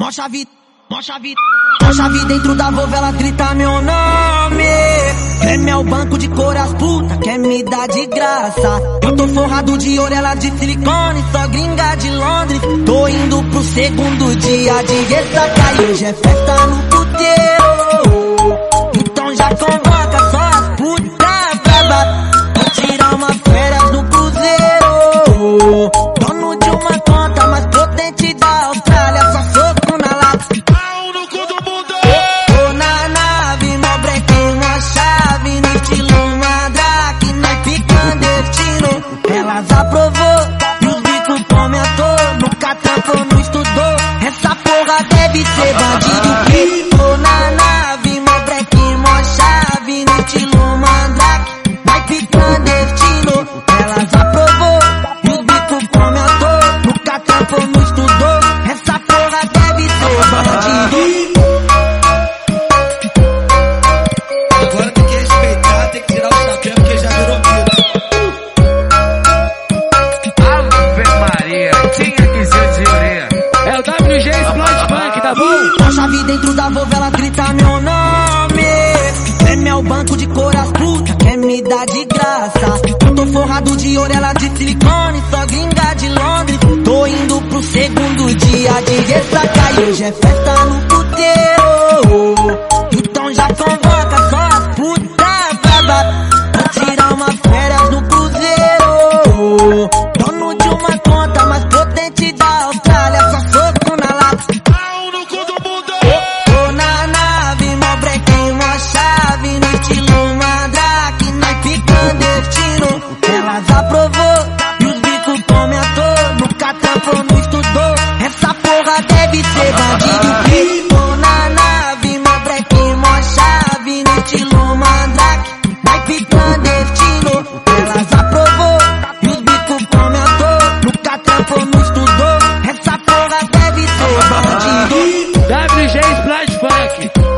Mó chave, mó chave, mó chave dentro da ela grita meu nome. É o banco de cor as puta, quer me dar de graça. Eu tô forrado de orelha de silicone, só gringa de Londres. Tô indo pro segundo dia de ressaca e hoje é festa no puteiro. Nunca trampou, não estudou. Essa porra deve ser bandido Tá bom? A chave dentro da ela grita meu nome. Prêmio é o banco de cor as puta, quer me dar de graça. Eu tô forrado de orelha de silicone, só gringa de Londres. Tô indo pro segundo dia de ressaca e hoje é festa You.